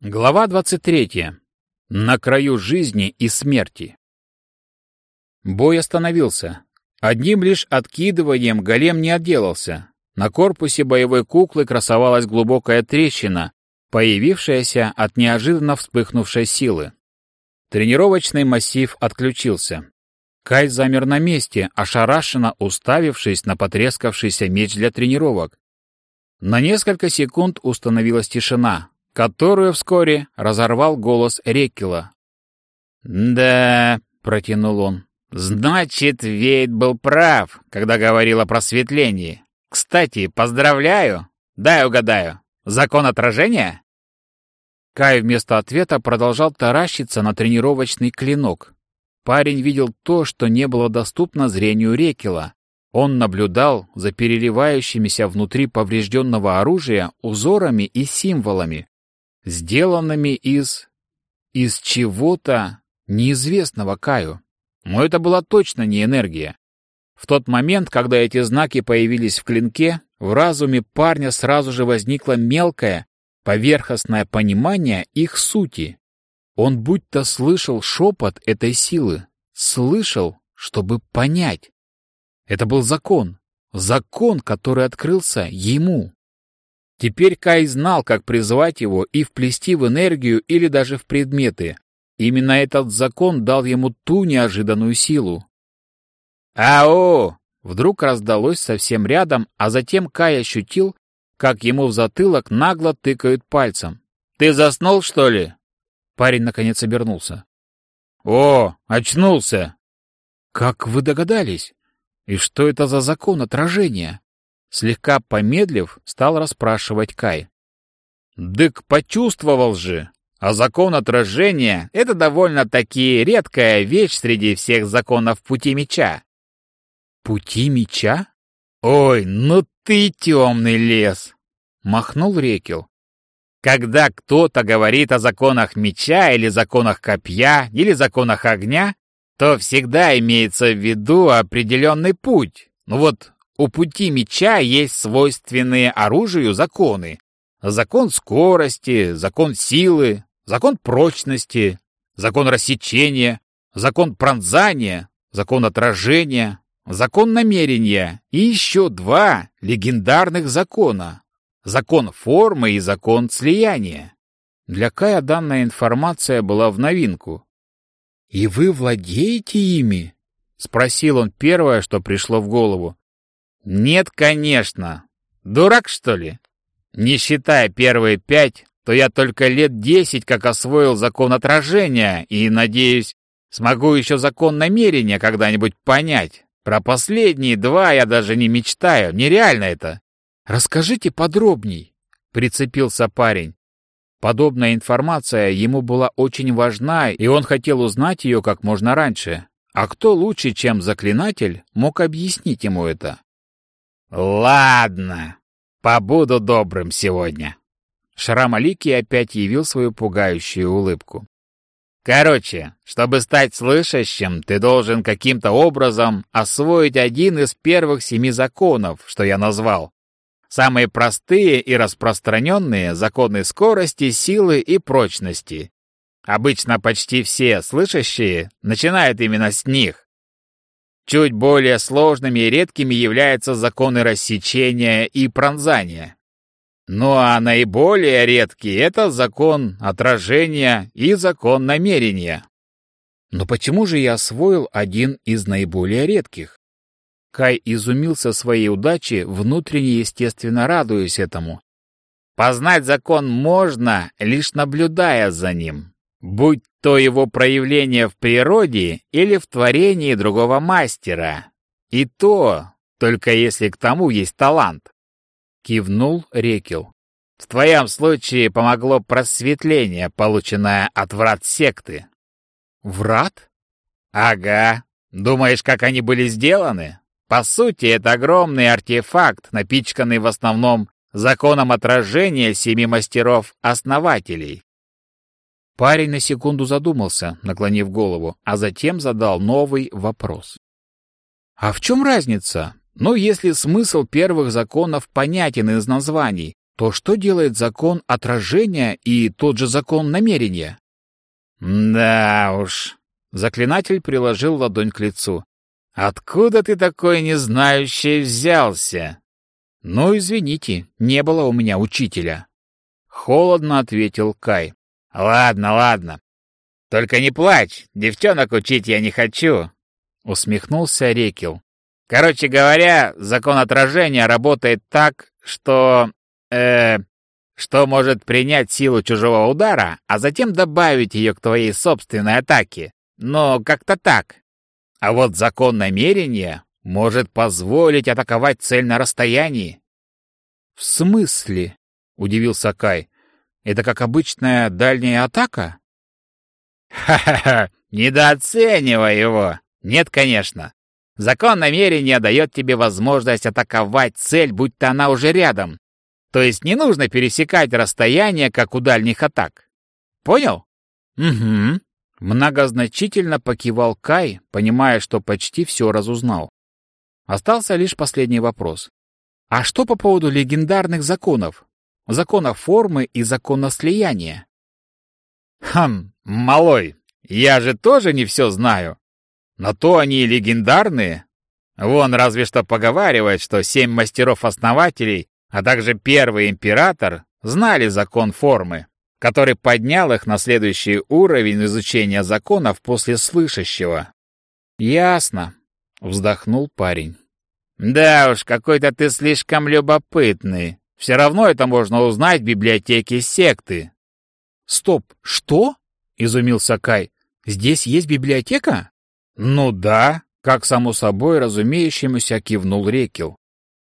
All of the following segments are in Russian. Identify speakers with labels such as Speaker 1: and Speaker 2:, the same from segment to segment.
Speaker 1: Глава 23. На краю жизни и смерти. Бой остановился. Одним лишь откидыванием голем не отделался. На корпусе боевой куклы красовалась глубокая трещина, появившаяся от неожиданно вспыхнувшей силы. Тренировочный массив отключился. Кай замер на месте, ошарашенно уставившись на потрескавшийся меч для тренировок. На несколько секунд установилась тишина, которую вскоре разорвал голос Реккела. «Да», — протянул он, — «значит, Вейд был прав, когда говорил о просветлении. Кстати, поздравляю. Дай угадаю. Закон отражения?» Кай вместо ответа продолжал таращиться на тренировочный клинок. Парень видел то, что не было доступно зрению Рекела. Он наблюдал за переливающимися внутри поврежденного оружия узорами и символами, сделанными из... из чего-то неизвестного Каю. Но это была точно не энергия. В тот момент, когда эти знаки появились в клинке, в разуме парня сразу же возникло мелкое, поверхностное понимание их сути. Он будто слышал шепот этой силы, слышал, чтобы понять. Это был закон, закон, который открылся ему. Теперь Кай знал, как призвать его и вплести в энергию или даже в предметы. Именно этот закон дал ему ту неожиданную силу. «Ау!» Вдруг раздалось совсем рядом, а затем Кай ощутил, как ему в затылок нагло тыкают пальцем. «Ты заснул, что ли?» Парень наконец обернулся. «О, очнулся!» «Как вы догадались? И что это за закон отражения?» Слегка помедлив, стал расспрашивать Кай. «Дык почувствовал же! А закон отражения — это довольно-таки редкая вещь среди всех законов пути меча». «Пути меча? Ой, ну ты темный лес!» — махнул Рекел. «Когда кто-то говорит о законах меча или законах копья или законах огня, то всегда имеется в виду определенный путь. Ну вот у пути меча есть свойственные оружию законы. Закон скорости, закон силы, закон прочности, закон рассечения, закон пронзания, закон отражения, закон намерения и еще два легендарных закона. Закон формы и закон слияния. Для Кая данная информация была в новинку. «И вы владеете ими?» — спросил он первое, что пришло в голову. Нет, конечно. Дурак, что ли? Не считая первые пять, то я только лет десять как освоил закон отражения и, надеюсь, смогу еще закон намерения когда-нибудь понять. Про последние два я даже не мечтаю, нереально это. Расскажите подробней, прицепился парень. Подобная информация ему была очень важна, и он хотел узнать ее как можно раньше. А кто лучше, чем заклинатель, мог объяснить ему это? «Ладно, побуду добрым сегодня». Шрам Алики опять явил свою пугающую улыбку. «Короче, чтобы стать слышащим, ты должен каким-то образом освоить один из первых семи законов, что я назвал. Самые простые и распространенные законы скорости, силы и прочности. Обычно почти все слышащие начинают именно с них. Чуть более сложными и редкими являются законы рассечения и пронзания. Ну а наиболее редкие — это закон отражения и закон намерения. Но почему же я освоил один из наиболее редких? Кай изумился своей удаче, внутренне естественно радуясь этому. Познать закон можно, лишь наблюдая за ним будь то его проявление в природе или в творении другого мастера. И то, только если к тому есть талант. Кивнул Рекел. В твоем случае помогло просветление, полученное от врат секты. Врат? Ага. Думаешь, как они были сделаны? По сути, это огромный артефакт, напичканный в основном законом отражения семи мастеров-основателей. Парень на секунду задумался, наклонив голову, а затем задал новый вопрос. «А в чем разница? Ну, если смысл первых законов понятен из названий, то что делает закон отражения и тот же закон намерения? Да уж. Заклинатель приложил ладонь к лицу. Откуда ты такой незнающий взялся? Ну, извините, не было у меня учителя. Холодно ответил Кай. Ладно, ладно. Только не плачь, девчонок учить я не хочу. Усмехнулся Рекил. Короче говоря, закон отражения работает так, что э, что может принять силу чужого удара, а затем добавить ее к твоей собственной атаке. Но как-то так. А вот закон намерения может позволить атаковать цель на расстоянии. В смысле? удивился Кай. Это как обычная дальняя атака? Ха-ха-ха, недооценивай его. Нет, конечно. Закон намерения дает тебе возможность атаковать цель, будь то она уже рядом. То есть не нужно пересекать расстояние, как у дальних атак. Понял? Угу. Многозначительно покивал Кай, понимая, что почти все разузнал. Остался лишь последний вопрос. А что по поводу легендарных законов? Закона формы и закона слияния? Хм, малой, я же тоже не все знаю. Но то они легендарные. Вон разве что поговаривают, что семь мастеров-основателей, а также первый император, знали закон формы, который поднял их на следующий уровень изучения законов после слышащего. «Ясно», — вздохнул парень. «Да уж, какой-то ты слишком любопытный. Все равно это можно узнать в библиотеке секты». «Стоп, что?» — изумился Кай. «Здесь есть библиотека?» «Ну да», — как само собой разумеющемуся кивнул Рекил.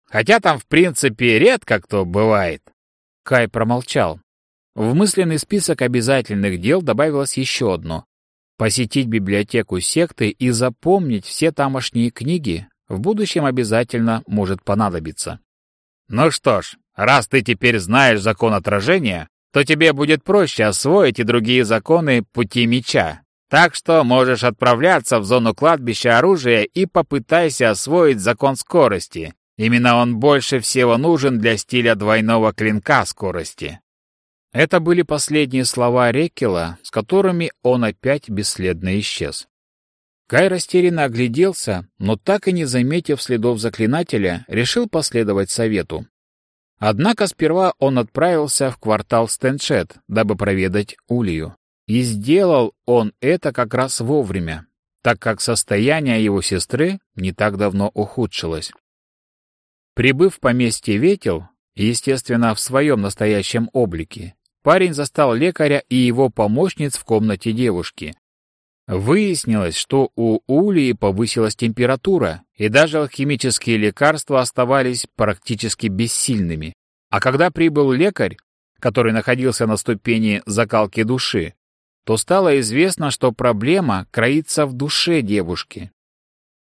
Speaker 1: «Хотя там, в принципе, редко кто бывает». Кай промолчал. В мысленный список обязательных дел добавилось еще одно — посетить библиотеку секты и запомнить все тамошние книги, в будущем обязательно может понадобиться. Ну что ж, раз ты теперь знаешь закон отражения, то тебе будет проще освоить и другие законы пути меча. Так что можешь отправляться в зону кладбища оружия и попытайся освоить закон скорости. Именно он больше всего нужен для стиля двойного клинка скорости. Это были последние слова Реккела, с которыми он опять бесследно исчез. Кай растерянно огляделся, но так и не заметив следов заклинателя, решил последовать совету. Однако сперва он отправился в квартал Стэншет, дабы проведать Улью. И сделал он это как раз вовремя, так как состояние его сестры не так давно ухудшилось. Прибыв в поместье Ветел, естественно, в своем настоящем облике, парень застал лекаря и его помощниц в комнате девушки. Выяснилось, что у Улии повысилась температура, и даже алхимические лекарства оставались практически бессильными. А когда прибыл лекарь, который находился на ступени закалки души, то стало известно, что проблема кроится в душе девушки.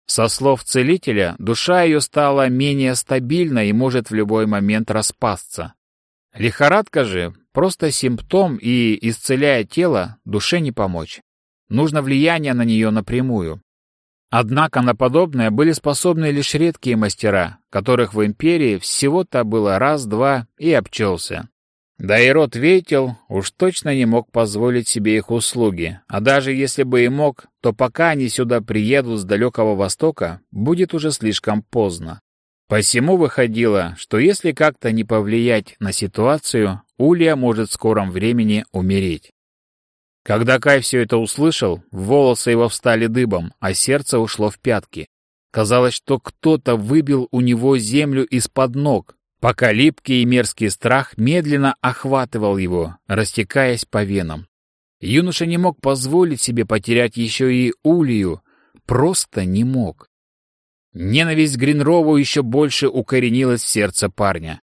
Speaker 1: Со слов целителя, душа ее стала менее стабильна и может в любой момент распасться. Лихорадка же просто симптом и, исцеляя тело, душе не помочь. Нужно влияние на нее напрямую. Однако на подобное были способны лишь редкие мастера, которых в империи всего-то было раз-два и обчелся. Да и род Ветел уж точно не мог позволить себе их услуги, а даже если бы и мог, то пока они сюда приедут с далекого востока, будет уже слишком поздно. Посему выходило, что если как-то не повлиять на ситуацию, Улья может в скором времени умереть. Когда Кай все это услышал, волосы его встали дыбом, а сердце ушло в пятки. Казалось, что кто-то выбил у него землю из-под ног, пока липкий и мерзкий страх медленно охватывал его, растекаясь по венам. Юноша не мог позволить себе потерять еще и Улью, просто не мог. Ненависть к Гринрову еще больше укоренилась в сердце парня.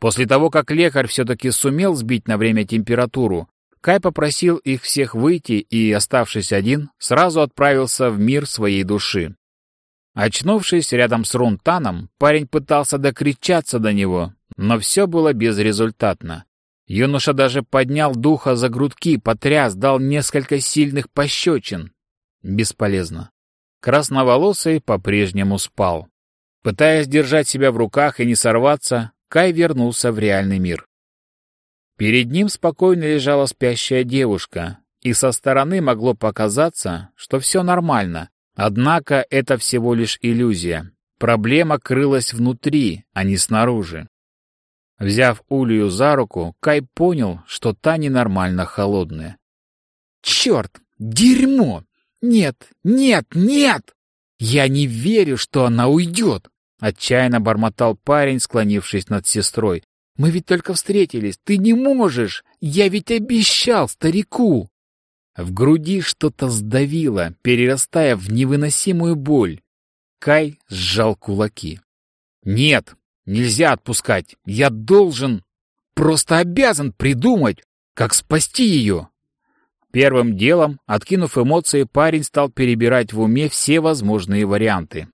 Speaker 1: После того, как лекарь все-таки сумел сбить на время температуру, Кай попросил их всех выйти и, оставшись один, сразу отправился в мир своей души. Очнувшись рядом с Рунтаном, парень пытался докричаться до него, но все было безрезультатно. Юноша даже поднял духа за грудки, потряс, дал несколько сильных пощечин. Бесполезно. Красноволосый по-прежнему спал. Пытаясь держать себя в руках и не сорваться, Кай вернулся в реальный мир. Перед ним спокойно лежала спящая девушка, и со стороны могло показаться, что все нормально. Однако это всего лишь иллюзия. Проблема крылась внутри, а не снаружи. Взяв Улью за руку, Кай понял, что та ненормально холодная. «Черт! Дерьмо! Нет, нет, нет! Я не верю, что она уйдет!» Отчаянно бормотал парень, склонившись над сестрой. «Мы ведь только встретились. Ты не можешь! Я ведь обещал старику!» В груди что-то сдавило, перерастая в невыносимую боль. Кай сжал кулаки. «Нет, нельзя отпускать. Я должен, просто обязан придумать, как спасти ее!» Первым делом, откинув эмоции, парень стал перебирать в уме все возможные варианты.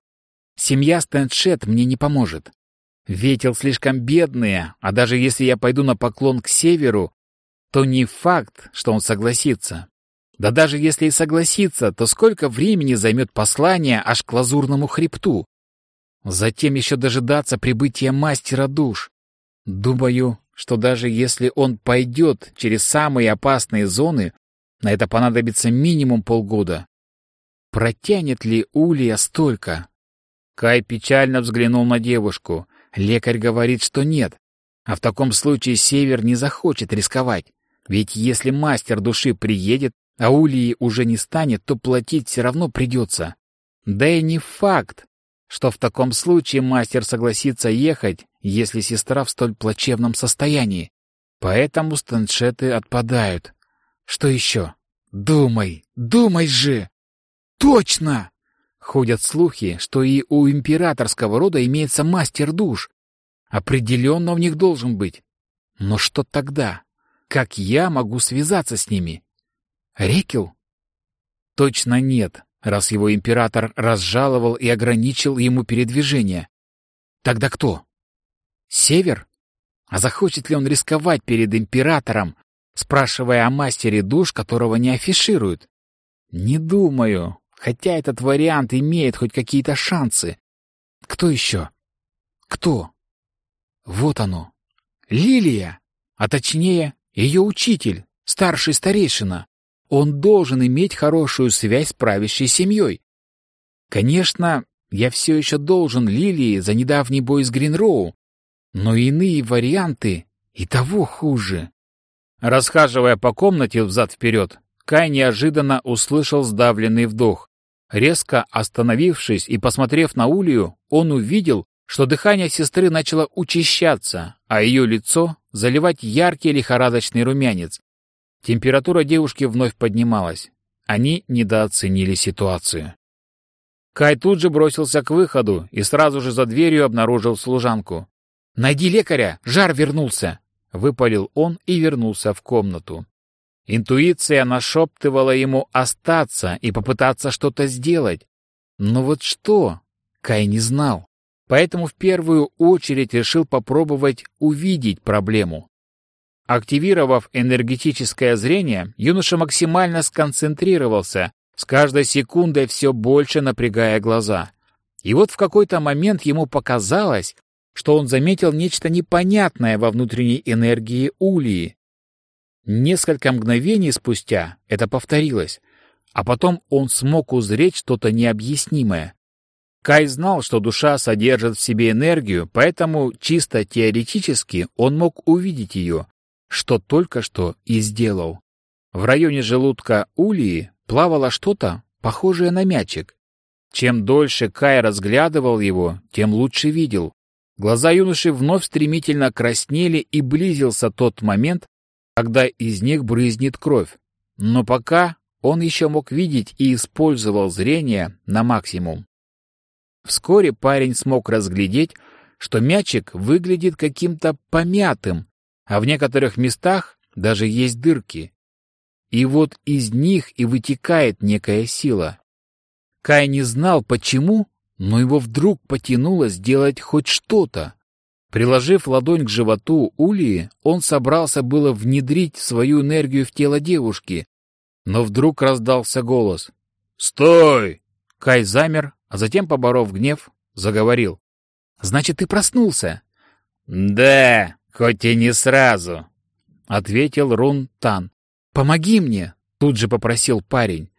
Speaker 1: «Семья Стэншет мне не поможет. Ветел слишком бедные, а даже если я пойду на поклон к северу, то не факт, что он согласится. Да даже если и согласится, то сколько времени займет послание аж к лазурному хребту? Затем еще дожидаться прибытия мастера душ. Думаю, что даже если он пойдет через самые опасные зоны, на это понадобится минимум полгода. Протянет ли Улья столько? Кай печально взглянул на девушку. Лекарь говорит, что нет. А в таком случае Север не захочет рисковать. Ведь если мастер души приедет, а Ульи уже не станет, то платить все равно придется. Да и не факт, что в таком случае мастер согласится ехать, если сестра в столь плачевном состоянии. Поэтому станшеты отпадают. Что еще? Думай, думай же! Точно! Ходят слухи, что и у императорского рода имеется мастер душ. Определенно в них должен быть. Но что тогда? Как я могу связаться с ними? Рекел? Точно нет, раз его император разжаловал и ограничил ему передвижение. Тогда кто? Север? А захочет ли он рисковать перед императором, спрашивая о мастере душ, которого не афишируют? Не думаю, хотя этот вариант имеет хоть какие-то шансы. Кто еще? Кто? Вот оно. Лилия, а точнее, ее учитель, старший старейшина. Он должен иметь хорошую связь с правящей семьей. Конечно, я все еще должен Лилии за недавний бой с Гринроу, но иные варианты и того хуже. Расхаживая по комнате взад-вперед, Кай неожиданно услышал сдавленный вдох. Резко остановившись и посмотрев на Улию, он увидел, что дыхание сестры начало учащаться, а ее лицо заливать яркий лихорадочный румянец. Температура девушки вновь поднималась. Они недооценили ситуацию. Кай тут же бросился к выходу и сразу же за дверью обнаружил служанку. «Найди лекаря! Жар вернулся!» — выпалил он и вернулся в комнату. Интуиция нашептывала ему остаться и попытаться что-то сделать. Но вот что? Кай не знал. Поэтому в первую очередь решил попробовать увидеть проблему. Активировав энергетическое зрение, юноша максимально сконцентрировался, с каждой секундой все больше напрягая глаза. И вот в какой-то момент ему показалось, что он заметил нечто непонятное во внутренней энергии Улии. Несколько мгновений спустя это повторилось, а потом он смог узреть что-то необъяснимое. Кай знал, что душа содержит в себе энергию, поэтому чисто теоретически он мог увидеть ее, что только что и сделал. В районе желудка Улии плавало что-то, похожее на мячик. Чем дольше Кай разглядывал его, тем лучше видел. Глаза юноши вновь стремительно краснели, и близился тот момент, когда из них брызнет кровь. Но пока он еще мог видеть и использовал зрение на максимум. Вскоре парень смог разглядеть, что мячик выглядит каким-то помятым, а в некоторых местах даже есть дырки. И вот из них и вытекает некая сила. Кай не знал, почему, но его вдруг потянуло сделать хоть что-то. Приложив ладонь к животу Улии, он собрался было внедрить свою энергию в тело девушки, но вдруг раздался голос. «Стой!» Кай замер, а затем, поборов гнев, заговорил. «Значит, ты проснулся?» «Да!» Хоть и не сразу. ответил Рун Тан. «Помоги мне!» — тут же попросил парень.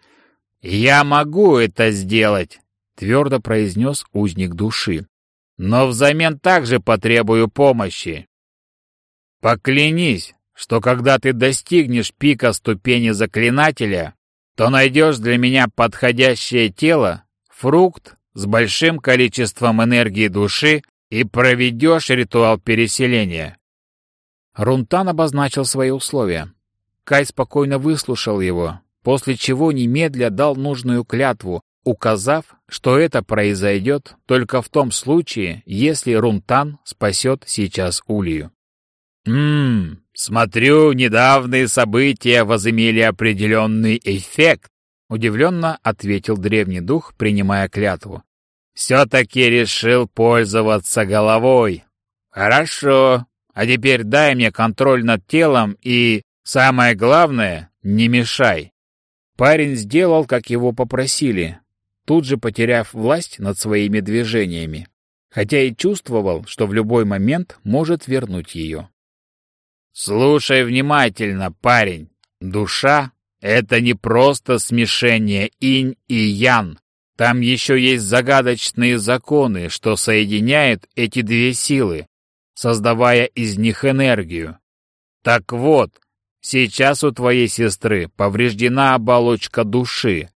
Speaker 1: «Я могу это сделать!» — твердо произнес узник души. «Но взамен также потребую помощи. Поклянись, что когда ты достигнешь пика ступени заклинателя, то найдешь для меня подходящее тело, фрукт с большим количеством энергии души и проведешь ритуал переселения. Рунтан обозначил свои условия. Кай спокойно выслушал его, после чего немедля дал нужную клятву, указав, что это произойдет только в том случае, если Рунтан спасет сейчас Улью. «Ммм, смотрю, недавние события возымели определенный эффект», удивленно ответил древний дух, принимая клятву. «Все-таки решил пользоваться головой. Хорошо, а теперь дай мне контроль над телом и, самое главное, не мешай». Парень сделал, как его попросили, тут же потеряв власть над своими движениями, хотя и чувствовал, что в любой момент может вернуть ее. «Слушай внимательно, парень. Душа — это не просто смешение инь и ян. Там еще есть загадочные законы, что соединяют эти две силы, создавая из них энергию. Так вот, сейчас у твоей сестры повреждена оболочка души.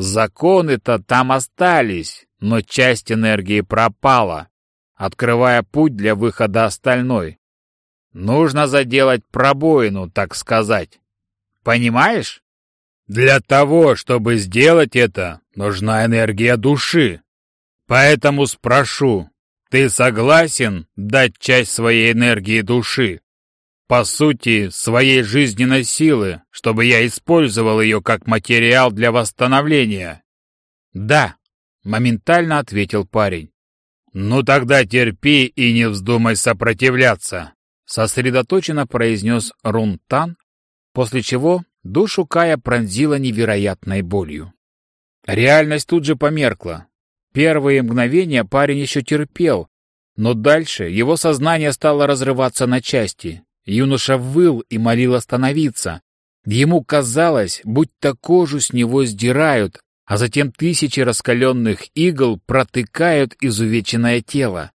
Speaker 1: Законы-то там остались, но часть энергии пропала, открывая путь для выхода остальной. Нужно заделать пробоину, так сказать. Понимаешь? Для того, чтобы сделать это, нужна энергия души. Поэтому спрошу, ты согласен дать часть своей энергии души? По сути, своей жизненной силы, чтобы я использовал ее как материал для восстановления? Да, моментально ответил парень. Ну тогда терпи и не вздумай сопротивляться, сосредоточенно произнес Рунтан, после чего душу Кая пронзила невероятной болью. Реальность тут же померкла, Первые мгновения парень еще терпел, но дальше его сознание стало разрываться на части. Юноша выл и молил остановиться. Ему казалось, будто кожу с него сдирают, а затем тысячи раскаленных игл протыкают изувеченное тело.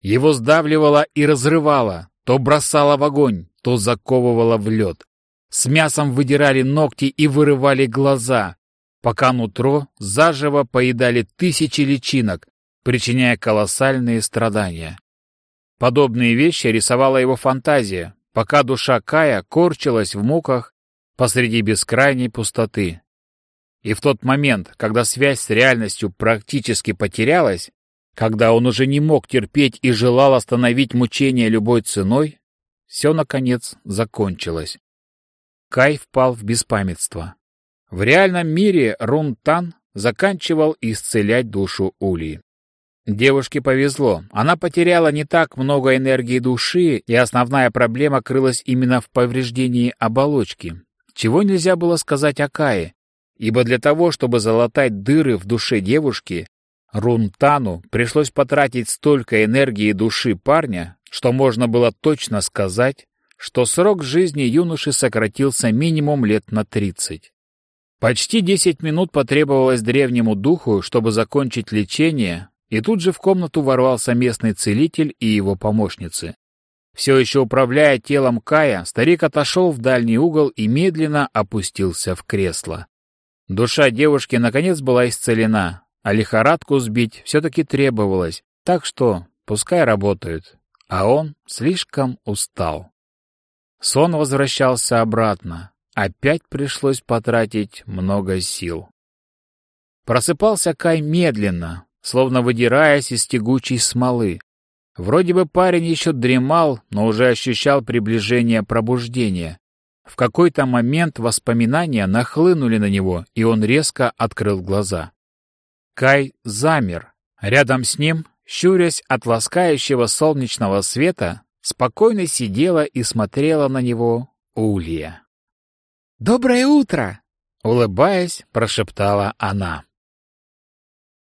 Speaker 1: Его сдавливало и разрывало, то бросало в огонь, то заковывало в лед. С мясом выдирали ногти и вырывали глаза пока нутро заживо поедали тысячи личинок, причиняя колоссальные страдания. Подобные вещи рисовала его фантазия, пока душа Кая корчилась в муках посреди бескрайней пустоты. И в тот момент, когда связь с реальностью практически потерялась, когда он уже не мог терпеть и желал остановить мучения любой ценой, все, наконец, закончилось. Кай впал в беспамятство. В реальном мире Рун-Тан заканчивал исцелять душу Ули. Девушке повезло. Она потеряла не так много энергии души, и основная проблема крылась именно в повреждении оболочки, чего нельзя было сказать о Кае, ибо для того, чтобы залатать дыры в душе девушки, Рунтану пришлось потратить столько энергии души парня, что можно было точно сказать, что срок жизни юноши сократился минимум лет на тридцать. Почти десять минут потребовалось древнему духу, чтобы закончить лечение, и тут же в комнату ворвался местный целитель и его помощницы. Все еще управляя телом Кая, старик отошел в дальний угол и медленно опустился в кресло. Душа девушки наконец была исцелена, а лихорадку сбить все-таки требовалось, так что пускай работают, а он слишком устал. Сон возвращался обратно, Опять пришлось потратить много сил. Просыпался Кай медленно, словно выдираясь из тягучей смолы. Вроде бы парень еще дремал, но уже ощущал приближение пробуждения. В какой-то момент воспоминания нахлынули на него, и он резко открыл глаза. Кай замер. Рядом с ним, щурясь от ласкающего солнечного света, спокойно сидела и смотрела на него Улья.
Speaker 2: «Доброе утро!»
Speaker 1: — улыбаясь, прошептала она.